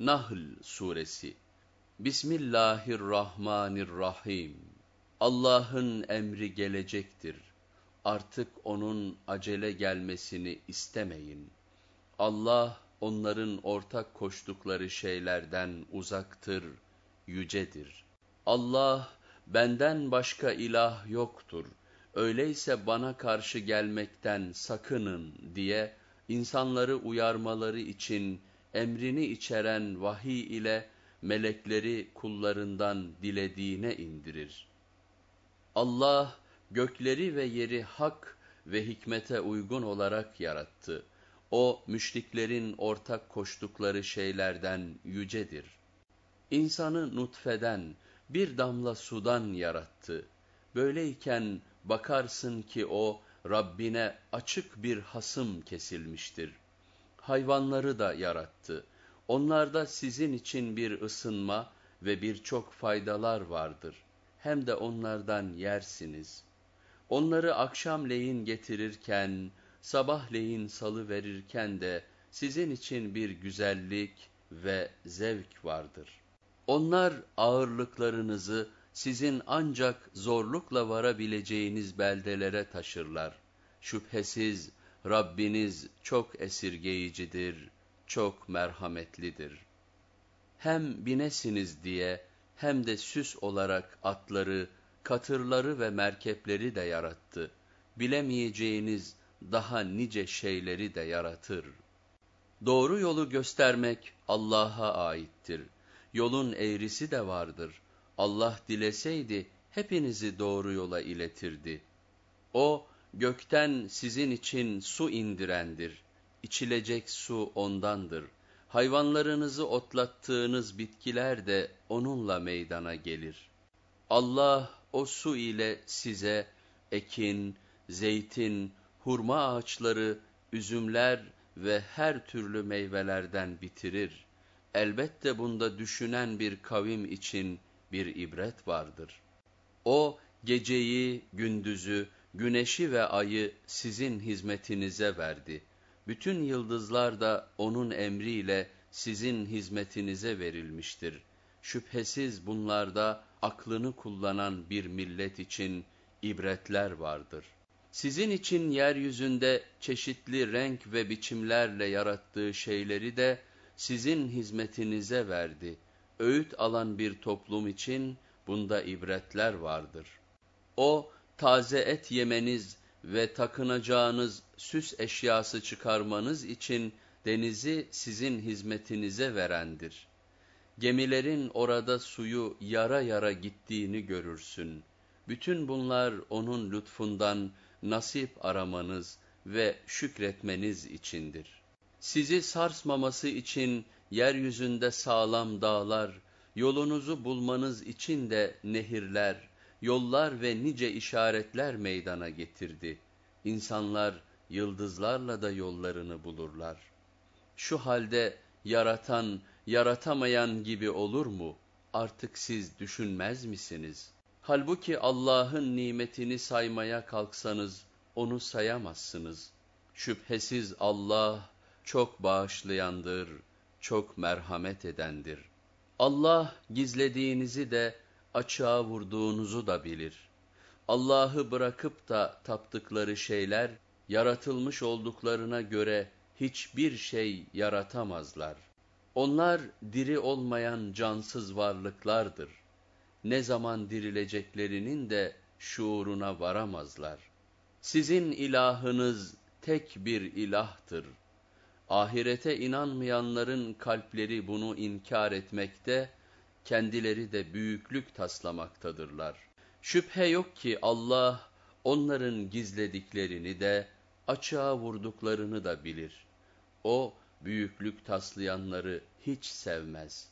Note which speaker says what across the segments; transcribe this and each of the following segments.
Speaker 1: Nahl Suresi Bismillahirrahmanirrahim Allah'ın emri gelecektir. Artık onun acele gelmesini istemeyin. Allah onların ortak koştukları şeylerden uzaktır, yücedir. Allah benden başka ilah yoktur. Öyleyse bana karşı gelmekten sakının diye insanları uyarmaları için emrini içeren vahiy ile melekleri kullarından dilediğine indirir. Allah gökleri ve yeri hak ve hikmete uygun olarak yarattı. O müşriklerin ortak koştukları şeylerden yücedir. İnsanı nutfeden, bir damla sudan yarattı. Böyleyken bakarsın ki o Rabbine açık bir hasım kesilmiştir. Hayvanları da yarattı. Onlarda sizin için bir ısınma ve birçok faydalar vardır. Hem de onlardan yersiniz. Onları akşamleyin getirirken, sabahleyin salı verirken de sizin için bir güzellik ve zevk vardır. Onlar ağırlıklarınızı sizin ancak zorlukla varabileceğiniz beldelere taşırlar. Şüphesiz Rabbiniz çok esirgeyicidir, çok merhametlidir. Hem binesiniz diye hem de süs olarak atları, katırları ve merkepleri de yarattı. Bilemeyeceğiniz daha nice şeyleri de yaratır. Doğru yolu göstermek Allah'a aittir. Yolun eğrisi de vardır. Allah dileseydi hepinizi doğru yola iletirdi. O, gökten sizin için su indirendir. İçilecek su ondandır. Hayvanlarınızı otlattığınız bitkiler de onunla meydana gelir. Allah o su ile size ekin, zeytin, hurma ağaçları, üzümler ve her türlü meyvelerden bitirir. Elbette bunda düşünen bir kavim için bir ibret vardır. O geceyi, gündüzü, güneşi ve ayı sizin hizmetinize verdi. Bütün yıldızlar da onun emriyle sizin hizmetinize verilmiştir. Şüphesiz bunlarda aklını kullanan bir millet için ibretler vardır. Sizin için yeryüzünde çeşitli renk ve biçimlerle yarattığı şeyleri de sizin hizmetinize verdi. Öğüt alan bir toplum için bunda ibretler vardır. O, taze et yemeniz ve takınacağınız süs eşyası çıkarmanız için denizi sizin hizmetinize verendir. Gemilerin orada suyu yara yara gittiğini görürsün. Bütün bunlar onun lütfundan nasip aramanız ve şükretmeniz içindir. Sizi sarsmaması için yeryüzünde sağlam dağlar, yolunuzu bulmanız için de nehirler, yollar ve nice işaretler meydana getirdi. İnsanlar yıldızlarla da yollarını bulurlar. Şu halde yaratan, yaratamayan gibi olur mu? Artık siz düşünmez misiniz? Halbuki Allah'ın nimetini saymaya kalksanız onu sayamazsınız. Şüphesiz Allah çok bağışlayandır, çok merhamet edendir. Allah gizlediğinizi de açığa vurduğunuzu da bilir. Allah'ı bırakıp da taptıkları şeyler, yaratılmış olduklarına göre hiçbir şey yaratamazlar. Onlar diri olmayan cansız varlıklardır. Ne zaman dirileceklerinin de şuuruna varamazlar. Sizin ilahınız tek bir ilahtır. Ahirete inanmayanların kalpleri bunu inkar etmekte, kendileri de büyüklük taslamaktadırlar. Şüphe yok ki Allah onların gizlediklerini de açığa vurduklarını da bilir. O büyüklük taslayanları hiç sevmez.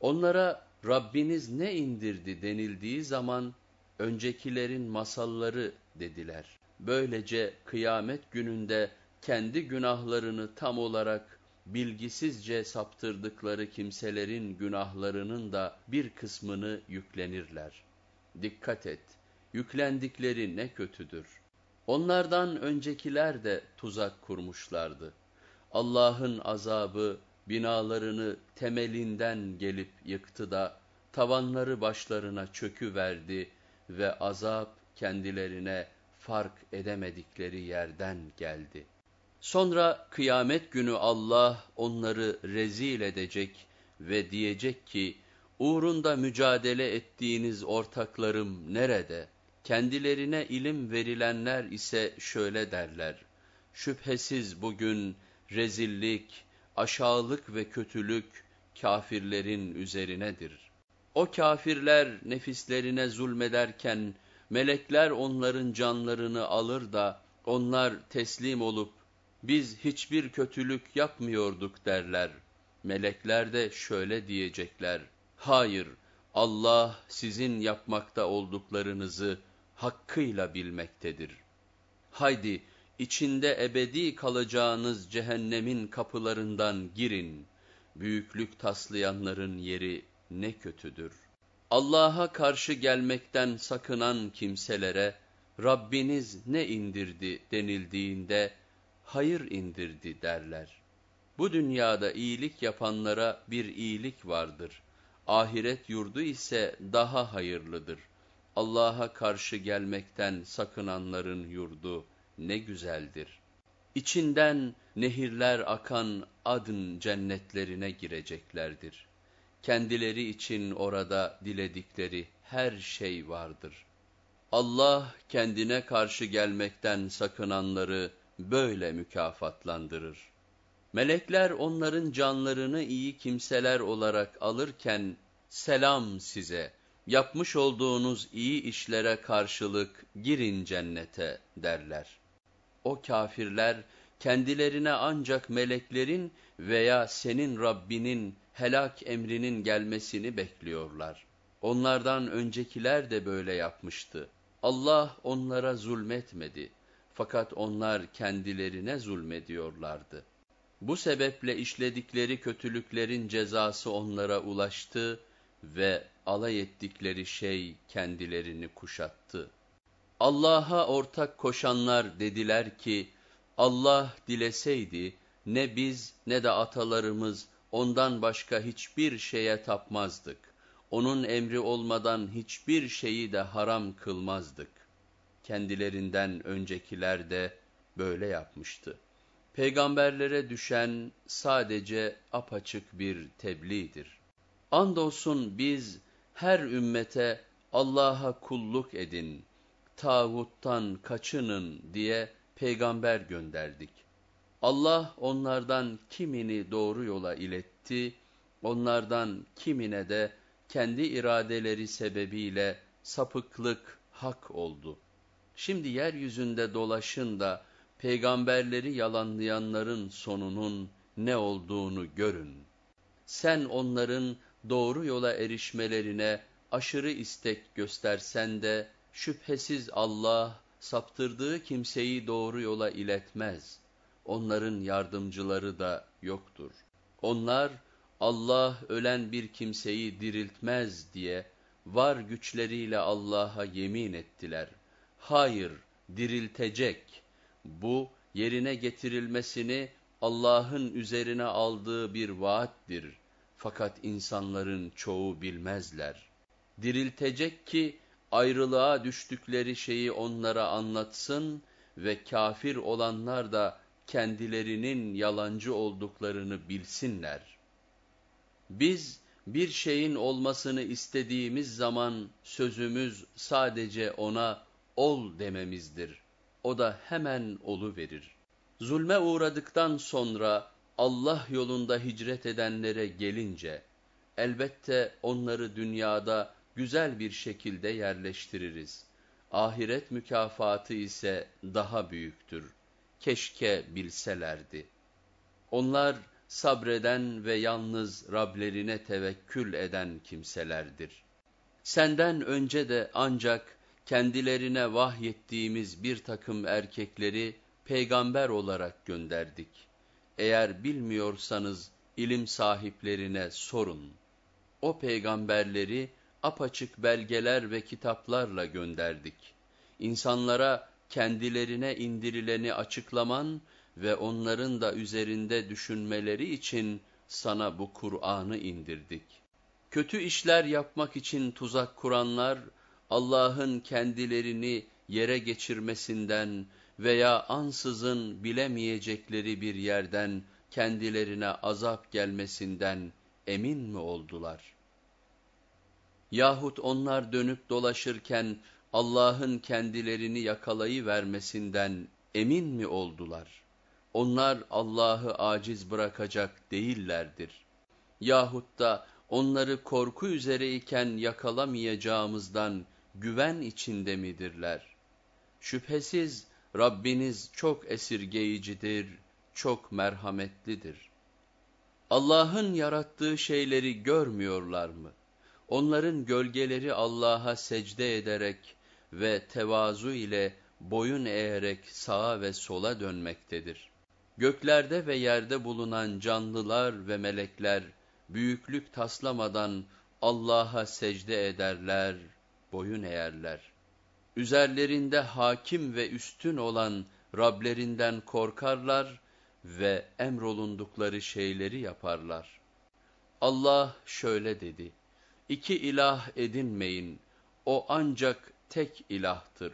Speaker 1: Onlara Rabbiniz ne indirdi denildiği zaman öncekilerin masalları dediler. Böylece kıyamet gününde kendi günahlarını tam olarak bilgisizce saptırdıkları kimselerin günahlarının da bir kısmını yüklenirler. Dikkat et, yüklendikleri ne kötüdür. Onlardan öncekiler de tuzak kurmuşlardı. Allah'ın azabı binalarını temelinden gelip yıktı da tavanları başlarına çöküverdi ve azap kendilerine fark edemedikleri yerden geldi. Sonra kıyamet günü Allah onları rezil edecek ve diyecek ki, uğrunda mücadele ettiğiniz ortaklarım nerede? Kendilerine ilim verilenler ise şöyle derler, şüphesiz bugün rezillik, aşağılık ve kötülük kafirlerin üzerinedir. O kafirler nefislerine zulmederken, melekler onların canlarını alır da, onlar teslim olup, biz hiçbir kötülük yapmıyorduk derler. Melekler de şöyle diyecekler, hayır, Allah sizin yapmakta olduklarınızı hakkıyla bilmektedir. Haydi, içinde ebedi kalacağınız cehennemin kapılarından girin. Büyüklük taslayanların yeri ne kötüdür. Allah'a karşı gelmekten sakınan kimselere, Rabbiniz ne indirdi denildiğinde, hayır indirdi derler. Bu dünyada iyilik yapanlara bir iyilik vardır. Ahiret yurdu ise daha hayırlıdır. Allah'a karşı gelmekten sakınanların yurdu ne güzeldir. İçinden nehirler akan adın cennetlerine gireceklerdir. Kendileri için orada diledikleri her şey vardır. Allah kendine karşı gelmekten sakınanları böyle mükafatlandırır. Melekler onların canlarını iyi kimseler olarak alırken, selam size, yapmış olduğunuz iyi işlere karşılık girin cennete derler. O kafirler kendilerine ancak meleklerin veya senin Rabbinin helak emrinin gelmesini bekliyorlar. Onlardan öncekiler de böyle yapmıştı. Allah onlara zulmetmedi. Fakat onlar kendilerine zulmediyorlardı. Bu sebeple işledikleri kötülüklerin cezası onlara ulaştı ve alay ettikleri şey kendilerini kuşattı. Allah'a ortak koşanlar dediler ki, Allah dileseydi ne biz ne de atalarımız ondan başka hiçbir şeye tapmazdık. Onun emri olmadan hiçbir şeyi de haram kılmazdık. Kendilerinden öncekiler de böyle yapmıştı. Peygamberlere düşen sadece apaçık bir tebliğdir. Andolsun biz her ümmete Allah'a kulluk edin, tağuttan kaçının diye peygamber gönderdik. Allah onlardan kimini doğru yola iletti, onlardan kimine de kendi iradeleri sebebiyle sapıklık hak oldu. Şimdi yeryüzünde dolaşın da peygamberleri yalanlayanların sonunun ne olduğunu görün. Sen onların doğru yola erişmelerine aşırı istek göstersen de şüphesiz Allah saptırdığı kimseyi doğru yola iletmez. Onların yardımcıları da yoktur. Onlar Allah ölen bir kimseyi diriltmez diye var güçleriyle Allah'a yemin ettiler. Hayır, diriltecek. Bu yerine getirilmesini Allah'ın üzerine aldığı bir vaattir. Fakat insanların çoğu bilmezler. Diriltecek ki ayrılığa düştükleri şeyi onlara anlatsın ve kafir olanlar da kendilerinin yalancı olduklarını bilsinler. Biz bir şeyin olmasını istediğimiz zaman sözümüz sadece ona ol dememizdir. O da hemen olu verir. Zulme uğradıktan sonra Allah yolunda hicret edenlere gelince elbette onları dünyada güzel bir şekilde yerleştiririz. Ahiret mükafatı ise daha büyüktür. Keşke bilselerdi. Onlar sabreden ve yalnız Rablerine tevekkül eden kimselerdir. Senden önce de ancak kendilerine vahyettiğimiz bir takım erkekleri peygamber olarak gönderdik. Eğer bilmiyorsanız ilim sahiplerine sorun. O peygamberleri apaçık belgeler ve kitaplarla gönderdik. İnsanlara kendilerine indirileni açıklaman ve onların da üzerinde düşünmeleri için sana bu Kur'an'ı indirdik. Kötü işler yapmak için tuzak kuranlar, Allah'ın kendilerini yere geçirmesinden veya ansızın bilemeyecekleri bir yerden kendilerine azap gelmesinden emin mi oldular? Yahut onlar dönüp dolaşırken Allah'ın kendilerini yakalayıvermesinden emin mi oldular? Onlar Allah'ı aciz bırakacak değillerdir. Yahut da onları korku üzereyken yakalamayacağımızdan güven içinde midirler? Şüphesiz Rabbiniz çok esirgeyicidir, çok merhametlidir. Allah'ın yarattığı şeyleri görmüyorlar mı? Onların gölgeleri Allah'a secde ederek ve tevazu ile boyun eğerek sağa ve sola dönmektedir. Göklerde ve yerde bulunan canlılar ve melekler büyüklük taslamadan Allah'a secde ederler, boyun eğerler. Üzerlerinde hakim ve üstün olan Rablerinden korkarlar ve emrolundukları şeyleri yaparlar. Allah şöyle dedi, İki ilah edinmeyin, o ancak tek ilahtır.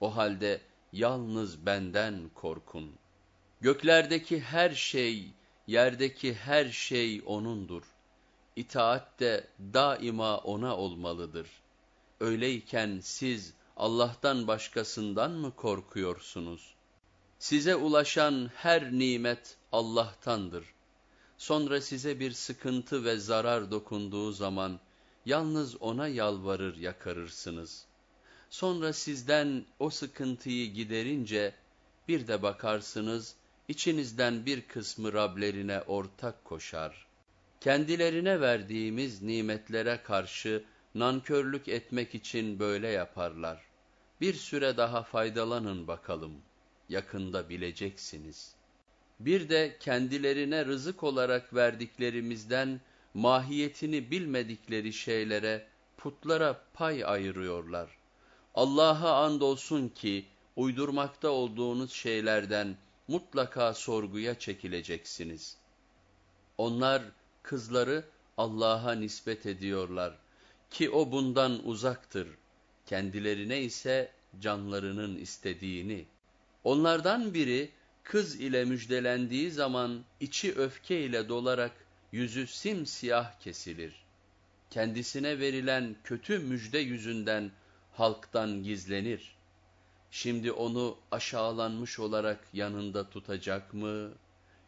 Speaker 1: O halde yalnız benden korkun. Göklerdeki her şey, yerdeki her şey O'nundur. İtaat de daima O'na olmalıdır. Öyleyken siz Allah'tan başkasından mı korkuyorsunuz? Size ulaşan her nimet Allah'tandır. Sonra size bir sıkıntı ve zarar dokunduğu zaman, yalnız O'na yalvarır yakarırsınız. Sonra sizden o sıkıntıyı giderince, bir de bakarsınız, içinizden bir kısmı Rablerine ortak koşar. Kendilerine verdiğimiz nimetlere karşı nankörlük etmek için böyle yaparlar. Bir süre daha faydalanın bakalım, yakında bileceksiniz. Bir de kendilerine rızık olarak verdiklerimizden, mahiyetini bilmedikleri şeylere, putlara pay ayırıyorlar. Allah'a andolsun ki, uydurmakta olduğunuz şeylerden mutlaka sorguya çekileceksiniz. Onlar kızları Allah'a nispet ediyorlar ki o bundan uzaktır. Kendilerine ise canlarının istediğini. Onlardan biri kız ile müjdelendiği zaman içi öfke ile dolarak yüzü simsiyah kesilir. Kendisine verilen kötü müjde yüzünden halktan gizlenir. Şimdi onu aşağılanmış olarak yanında tutacak mı,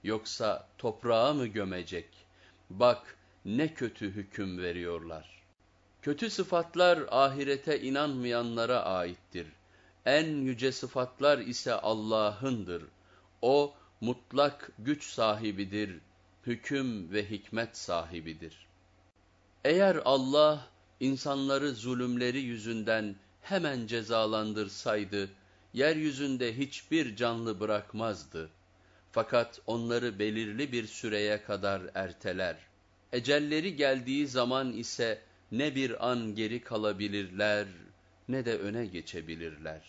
Speaker 1: yoksa toprağa mı gömecek? Bak ne kötü hüküm veriyorlar. Kötü sıfatlar ahirete inanmayanlara aittir. En yüce sıfatlar ise Allah'ındır. O mutlak güç sahibidir, hüküm ve hikmet sahibidir. Eğer Allah insanları zulümleri yüzünden hemen cezalandırsaydı, yeryüzünde hiçbir canlı bırakmazdı. Fakat onları belirli bir süreye kadar erteler. Ecelleri geldiği zaman ise ne bir an geri kalabilirler, ne de öne geçebilirler.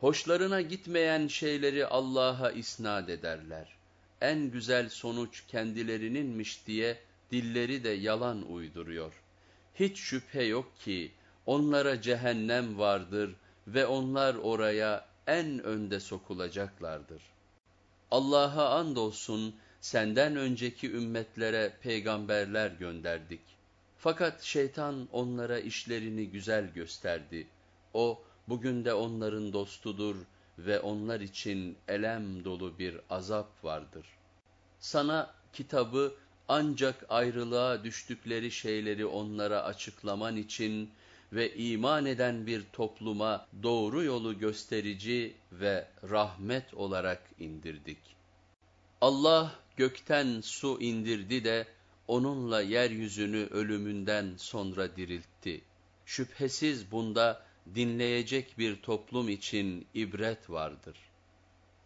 Speaker 1: Hoşlarına gitmeyen şeyleri Allah'a isnat ederler. En güzel sonuç kendilerininmiş diye dilleri de yalan uyduruyor. Hiç şüphe yok ki onlara cehennem vardır ve onlar oraya en önde sokulacaklardır. Allah'a andolsun senden önceki ümmetlere peygamberler gönderdik. Fakat şeytan onlara işlerini güzel gösterdi. O bugün de onların dostudur ve onlar için elem dolu bir azap vardır. Sana kitabı ancak ayrılığa düştükleri şeyleri onlara açıklaman için ve iman eden bir topluma doğru yolu gösterici ve rahmet olarak indirdik. Allah gökten su indirdi de onunla yeryüzünü ölümünden sonra diriltti. Şüphesiz bunda dinleyecek bir toplum için ibret vardır.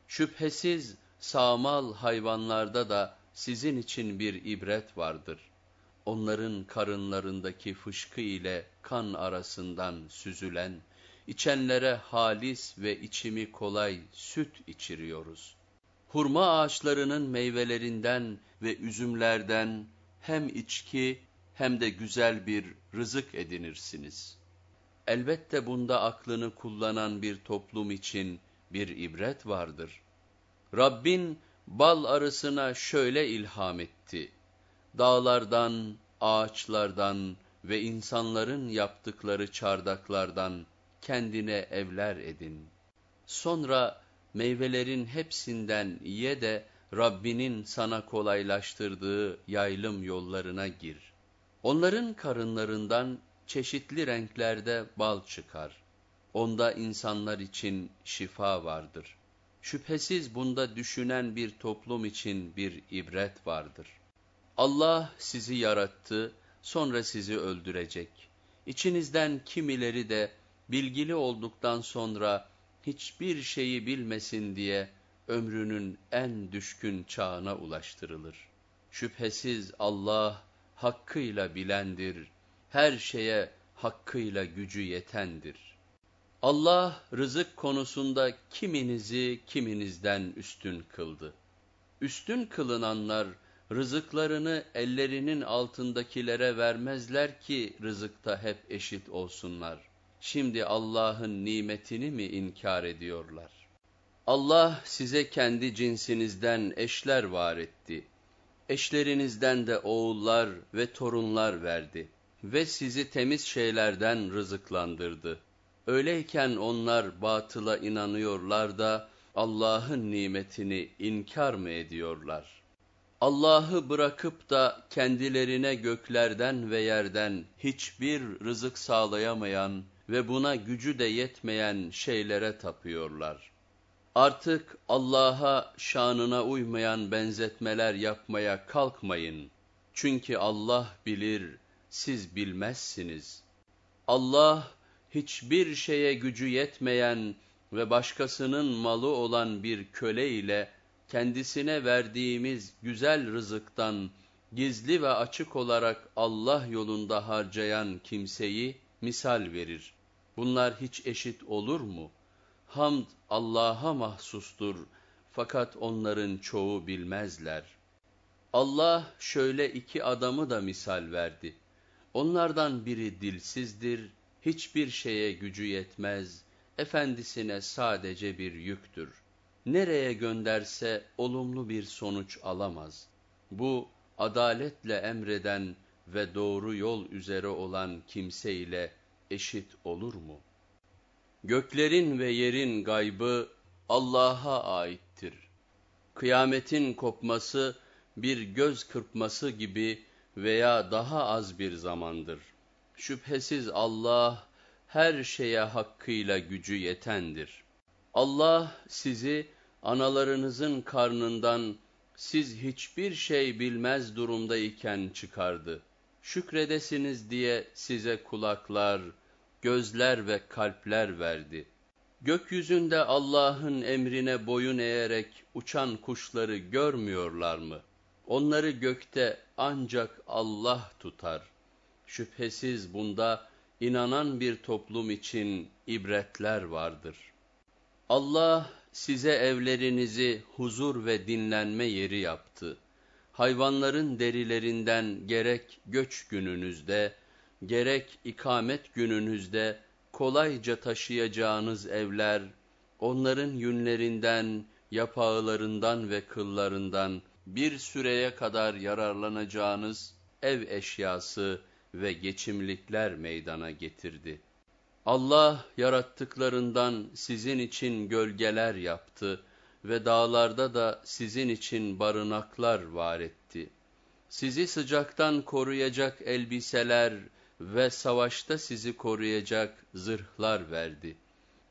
Speaker 1: Şüphesiz sağmal hayvanlarda da sizin için bir ibret vardır. Onların karınlarındaki fışkı ile kan arasından süzülen, içenlere halis ve içimi kolay süt içiriyoruz. Hurma ağaçlarının meyvelerinden ve üzümlerden hem içki hem de güzel bir rızık edinirsiniz. Elbette bunda aklını kullanan bir toplum için bir ibret vardır. Rabbin bal arısına şöyle ilham etti. Dağlardan, ağaçlardan ve insanların yaptıkları çardaklardan kendine evler edin. Sonra meyvelerin hepsinden ye de Rabbinin sana kolaylaştırdığı yaylım yollarına gir. Onların karınlarından çeşitli renklerde bal çıkar. Onda insanlar için şifa vardır. Şüphesiz bunda düşünen bir toplum için bir ibret vardır. Allah sizi yarattı, sonra sizi öldürecek. İçinizden kimileri de bilgili olduktan sonra hiçbir şeyi bilmesin diye ömrünün en düşkün çağına ulaştırılır. Şüphesiz Allah hakkıyla bilendir, her şeye hakkıyla gücü yetendir. Allah rızık konusunda kiminizi kiminizden üstün kıldı. Üstün kılınanlar rızıklarını ellerinin altındakilere vermezler ki rızıkta hep eşit olsunlar. Şimdi Allah'ın nimetini mi inkar ediyorlar? Allah size kendi cinsinizden eşler var etti. Eşlerinizden de oğullar ve torunlar verdi ve sizi temiz şeylerden rızıklandırdı. Öyleyken onlar batıla inanıyorlar da Allah'ın nimetini inkar mı ediyorlar? Allah'ı bırakıp da kendilerine göklerden ve yerden hiçbir rızık sağlayamayan ve buna gücü de yetmeyen şeylere tapıyorlar. Artık Allah'a şanına uymayan benzetmeler yapmaya kalkmayın. Çünkü Allah bilir, siz bilmezsiniz. Allah hiçbir şeye gücü yetmeyen ve başkasının malı olan bir köle ile kendisine verdiğimiz güzel rızıktan gizli ve açık olarak Allah yolunda harcayan kimseyi misal verir. Bunlar hiç eşit olur mu? Hamd Allah'a mahsustur fakat onların çoğu bilmezler. Allah şöyle iki adamı da misal verdi. Onlardan biri dilsizdir, hiçbir şeye gücü yetmez, efendisine sadece bir yüktür. Nereye gönderse olumlu bir sonuç alamaz. Bu adaletle emreden ve doğru yol üzere olan kimse ile eşit olur mu? Göklerin ve yerin gaybı Allah'a aittir. Kıyametin kopması bir göz kırpması gibi veya daha az bir zamandır. Şüphesiz Allah her şeye hakkıyla gücü yetendir. Allah sizi analarınızın karnından siz hiçbir şey bilmez durumdayken çıkardı. Şükredesiniz diye size kulaklar, gözler ve kalpler verdi. Gökyüzünde Allah'ın emrine boyun eğerek uçan kuşları görmüyorlar mı? Onları gökte ancak Allah tutar. Şüphesiz bunda inanan bir toplum için ibretler vardır. Allah size evlerinizi huzur ve dinlenme yeri yaptı. Hayvanların derilerinden gerek göç gününüzde, gerek ikamet gününüzde kolayca taşıyacağınız evler, onların yünlerinden, yapağılarından ve kıllarından bir süreye kadar yararlanacağınız ev eşyası ve geçimlikler meydana getirdi. Allah yarattıklarından sizin için gölgeler yaptı ve dağlarda da sizin için barınaklar var etti. Sizi sıcaktan koruyacak elbiseler ve savaşta sizi koruyacak zırhlar verdi.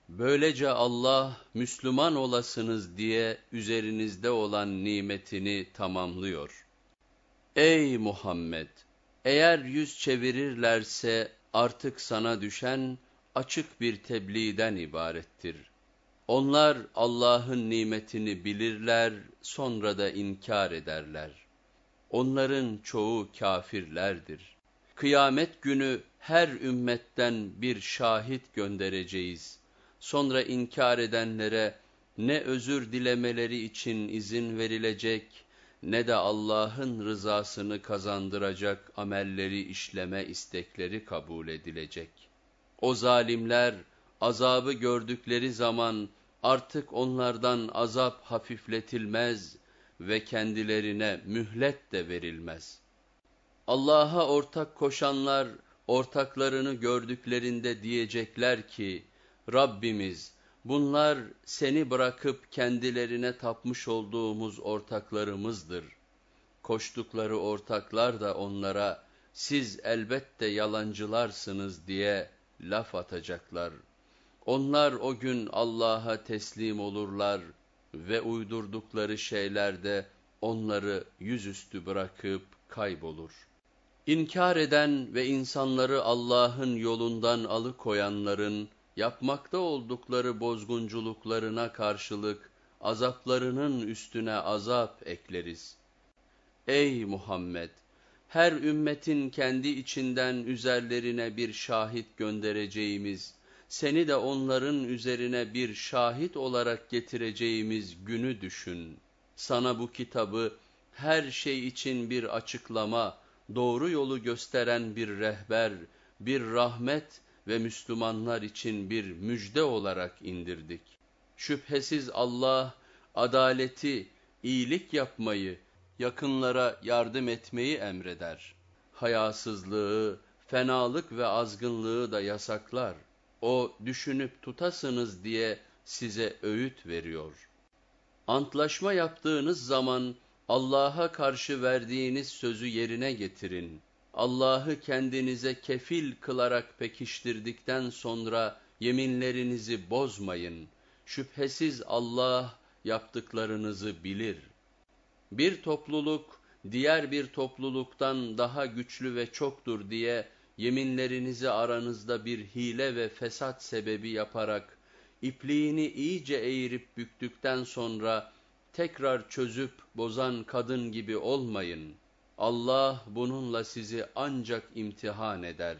Speaker 1: Böylece Allah Müslüman olasınız diye üzerinizde olan nimetini tamamlıyor. Ey Muhammed! Eğer yüz çevirirlerse artık sana düşen açık bir tebliğden ibarettir. Onlar Allah'ın nimetini bilirler, sonra da inkar ederler. Onların çoğu kafirlerdir. Kıyamet günü her ümmetten bir şahit göndereceğiz. Sonra inkar edenlere ne özür dilemeleri için izin verilecek, ne de Allah'ın rızasını kazandıracak amelleri işleme istekleri kabul edilecek. O zalimler azabı gördükleri zaman artık onlardan azap hafifletilmez ve kendilerine mühlet de verilmez. Allah'a ortak koşanlar ortaklarını gördüklerinde diyecekler ki, Rabbimiz bunlar seni bırakıp kendilerine tapmış olduğumuz ortaklarımızdır. Koştukları ortaklar da onlara, siz elbette yalancılarsınız diye laf atacaklar. Onlar o gün Allah'a teslim olurlar ve uydurdukları şeylerde onları yüzüstü bırakıp kaybolur. İnkar eden ve insanları Allah'ın yolundan alıkoyanların, yapmakta oldukları bozgunculuklarına karşılık azaplarının üstüne azap ekleriz. Ey Muhammed! Her ümmetin kendi içinden üzerlerine bir şahit göndereceğimiz, seni de onların üzerine bir şahit olarak getireceğimiz günü düşün. Sana bu kitabı her şey için bir açıklama, doğru yolu gösteren bir rehber, bir rahmet ve Müslümanlar için bir müjde olarak indirdik. Şüphesiz Allah adaleti, iyilik yapmayı, yakınlara yardım etmeyi emreder. Hayasızlığı, fenalık ve azgınlığı da yasaklar. O düşünüp tutasınız diye size öğüt veriyor. Antlaşma yaptığınız zaman Allah'a karşı verdiğiniz sözü yerine getirin. Allah'ı kendinize kefil kılarak pekiştirdikten sonra yeminlerinizi bozmayın. Şüphesiz Allah yaptıklarınızı bilir. Bir topluluk diğer bir topluluktan daha güçlü ve çoktur diye yeminlerinizi aranızda bir hile ve fesat sebebi yaparak ipliğini iyice eğirip büktükten sonra tekrar çözüp bozan kadın gibi olmayın. Allah bununla sizi ancak imtihan eder.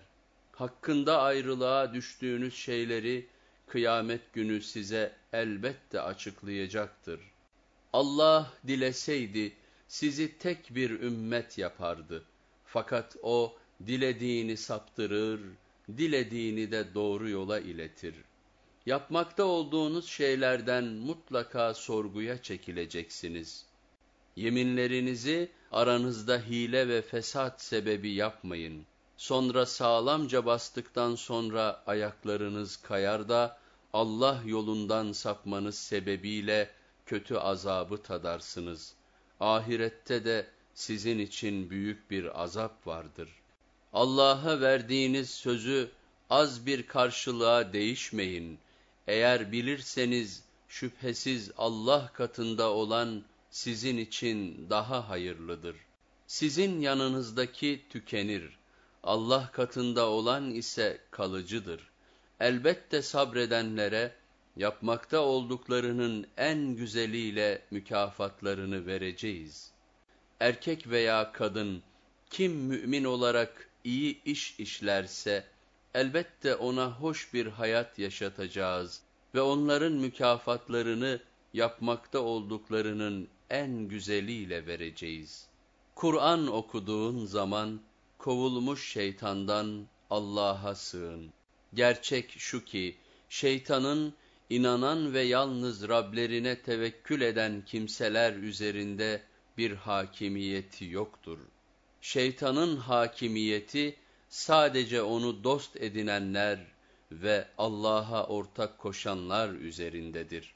Speaker 1: Hakkında ayrılığa düştüğünüz şeyleri kıyamet günü size elbette açıklayacaktır. Allah dileseydi sizi tek bir ümmet yapardı. Fakat o dilediğini saptırır, dilediğini de doğru yola iletir. Yapmakta olduğunuz şeylerden mutlaka sorguya çekileceksiniz. Yeminlerinizi aranızda hile ve fesat sebebi yapmayın. Sonra sağlamca bastıktan sonra ayaklarınız kayar da Allah yolundan sapmanız sebebiyle kötü azabı tadarsınız. Ahirette de sizin için büyük bir azap vardır. Allah'a verdiğiniz sözü az bir karşılığa değişmeyin. Eğer bilirseniz şüphesiz Allah katında olan sizin için daha hayırlıdır. Sizin yanınızdaki tükenir. Allah katında olan ise kalıcıdır. Elbette sabredenlere yapmakta olduklarının en güzeliyle mükafatlarını vereceğiz. Erkek veya kadın kim mümin olarak iyi iş işlerse elbette ona hoş bir hayat yaşatacağız ve onların mükafatlarını yapmakta olduklarının en güzeliyle vereceğiz. Kur'an okuduğun zaman kovulmuş şeytandan Allah'a sığın. Gerçek şu ki şeytanın inanan ve yalnız Rablerine tevekkül eden kimseler üzerinde bir hakimiyeti yoktur. Şeytanın hakimiyeti sadece onu dost edinenler ve Allah'a ortak koşanlar üzerindedir.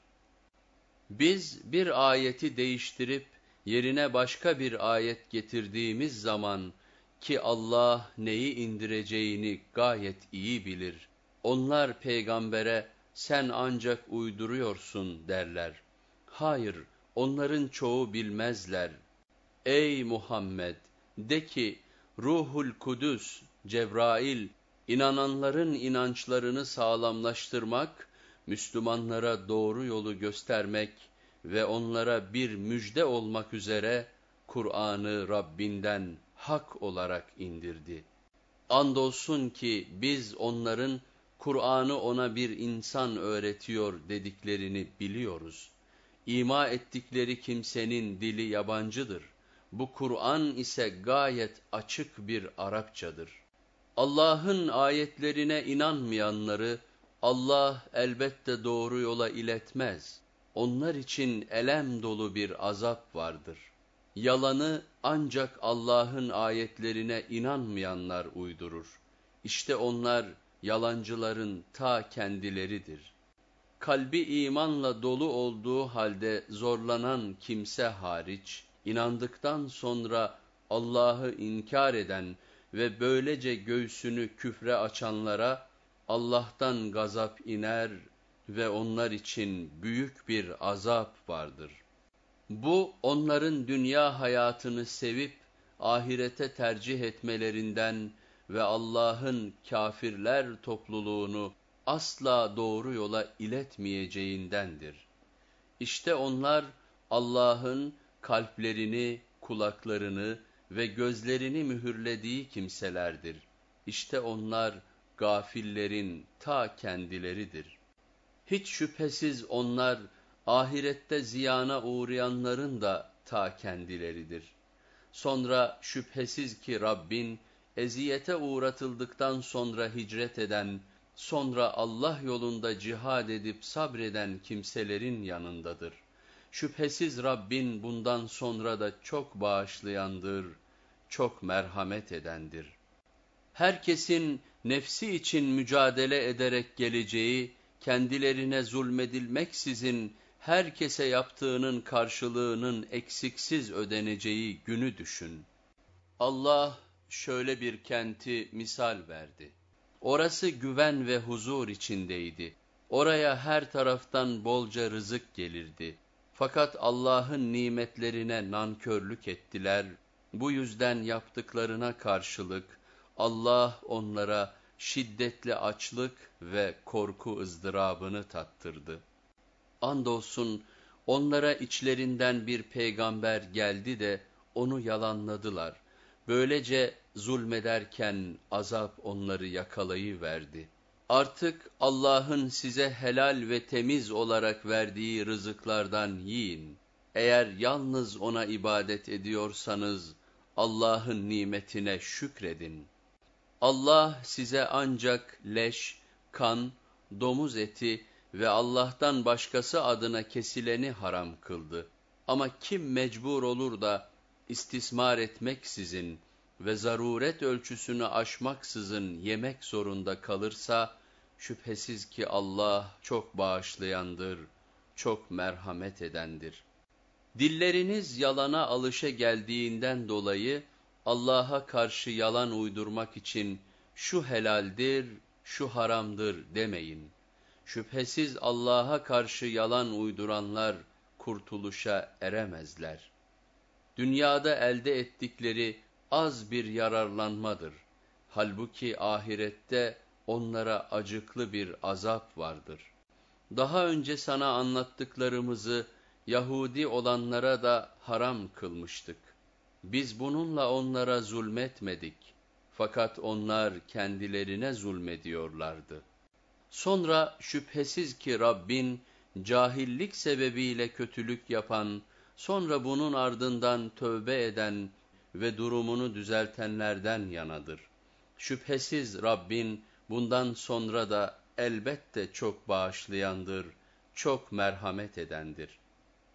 Speaker 1: Biz bir ayeti değiştirip yerine başka bir ayet getirdiğimiz zaman ki Allah neyi indireceğini gayet iyi bilir. Onlar peygambere sen ancak uyduruyorsun derler. Hayır, onların çoğu bilmezler. Ey Muhammed! De ki, Ruhul Kudüs, Cebrail, inananların inançlarını sağlamlaştırmak, Müslümanlara doğru yolu göstermek ve onlara bir müjde olmak üzere Kur'an'ı Rabbinden hak olarak indirdi. Andolsun ki biz onların Kur'an'ı ona bir insan öğretiyor dediklerini biliyoruz. İma ettikleri kimsenin dili yabancıdır. Bu Kur'an ise gayet açık bir Arapçadır. Allah'ın ayetlerine inanmayanları Allah elbette doğru yola iletmez. Onlar için elem dolu bir azap vardır. Yalanı ancak Allah'ın ayetlerine inanmayanlar uydurur. İşte onlar yalancıların ta kendileridir. Kalbi imanla dolu olduğu halde zorlanan kimse hariç, inandıktan sonra Allah'ı inkar eden ve böylece göğsünü küfre açanlara Allah'tan gazap iner ve onlar için büyük bir azap vardır. Bu onların dünya hayatını sevip ahirete tercih etmelerinden ve Allah'ın kafirler topluluğunu asla doğru yola iletmeyeceğindendir. İşte onlar Allah'ın kalplerini, kulaklarını ve gözlerini mühürlediği kimselerdir. İşte onlar gafillerin ta kendileridir. Hiç şüphesiz onlar ahirette ziyana uğrayanların da ta kendileridir. Sonra şüphesiz ki Rabbin eziyete uğratıldıktan sonra hicret eden, sonra Allah yolunda cihad edip sabreden kimselerin yanındadır. Şüphesiz Rabbin bundan sonra da çok bağışlayandır, çok merhamet edendir. Herkesin nefsi için mücadele ederek geleceği, kendilerine zulmedilmeksizin herkese yaptığının karşılığının eksiksiz ödeneceği günü düşün. Allah şöyle bir kenti misal verdi. Orası güven ve huzur içindeydi. Oraya her taraftan bolca rızık gelirdi. Fakat Allah'ın nimetlerine nankörlük ettiler. Bu yüzden yaptıklarına karşılık Allah onlara şiddetli açlık ve korku ızdırabını tattırdı. Andolsun onlara içlerinden bir peygamber geldi de onu yalanladılar. Böylece zulmederken azap onları yakalayıverdi. Artık Allah'ın size helal ve temiz olarak verdiği rızıklardan yiyin. Eğer yalnız ona ibadet ediyorsanız Allah'ın nimetine şükredin. Allah size ancak leş, kan, domuz eti ve Allah'tan başkası adına kesileni haram kıldı. Ama kim mecbur olur da istismar etmeksizin ve zaruret ölçüsünü aşmaksızın yemek zorunda kalırsa, şüphesiz ki Allah çok bağışlayandır, çok merhamet edendir. Dilleriniz yalana alışa geldiğinden dolayı, Allah'a karşı yalan uydurmak için şu helaldir, şu haramdır demeyin. Şüphesiz Allah'a karşı yalan uyduranlar kurtuluşa eremezler. Dünyada elde ettikleri az bir yararlanmadır. Halbuki ahirette onlara acıklı bir azap vardır. Daha önce sana anlattıklarımızı Yahudi olanlara da haram kılmıştık. Biz bununla onlara zulmetmedik. Fakat onlar kendilerine zulmediyorlardı. Sonra şüphesiz ki Rabbin cahillik sebebiyle kötülük yapan, sonra bunun ardından tövbe eden ve durumunu düzeltenlerden yanadır. Şüphesiz Rabbin bundan sonra da elbette çok bağışlayandır, çok merhamet edendir.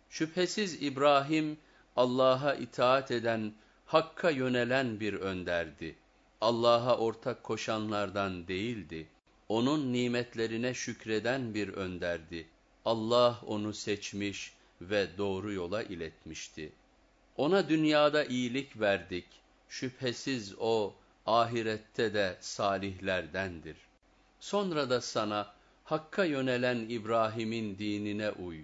Speaker 1: Şüphesiz İbrahim, Allah'a itaat eden, Hakk'a yönelen bir önderdi. Allah'a ortak koşanlardan değildi. Onun nimetlerine şükreden bir önderdi. Allah onu seçmiş ve doğru yola iletmişti. Ona dünyada iyilik verdik. Şüphesiz o ahirette de salihlerdendir. Sonra da sana Hakk'a yönelen İbrahim'in dinine uy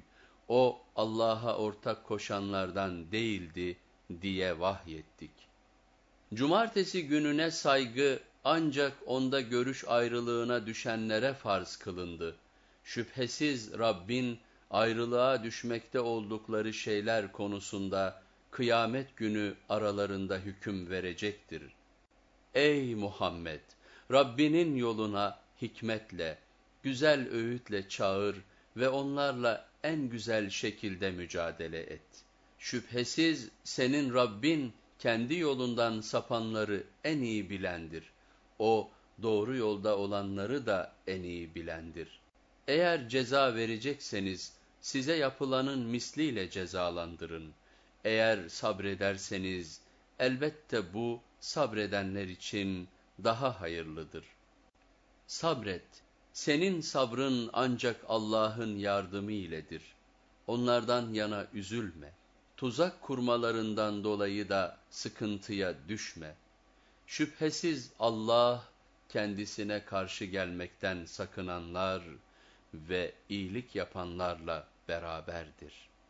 Speaker 1: o Allah'a ortak koşanlardan değildi diye vahyettik. Cumartesi gününe saygı ancak onda görüş ayrılığına düşenlere farz kılındı. Şüphesiz Rabbin ayrılığa düşmekte oldukları şeyler konusunda kıyamet günü aralarında hüküm verecektir. Ey Muhammed! Rabbinin yoluna hikmetle, güzel öğütle çağır ve onlarla en güzel şekilde mücadele et. Şüphesiz senin Rabbin kendi yolundan sapanları en iyi bilendir. O doğru yolda olanları da en iyi bilendir. Eğer ceza verecekseniz size yapılanın misliyle cezalandırın. Eğer sabrederseniz elbette bu sabredenler için daha hayırlıdır. Sabret, senin sabrın ancak Allah'ın yardımı iledir. Onlardan yana üzülme. Tuzak kurmalarından dolayı da sıkıntıya düşme. Şüphesiz Allah kendisine karşı gelmekten sakınanlar ve iyilik yapanlarla beraberdir.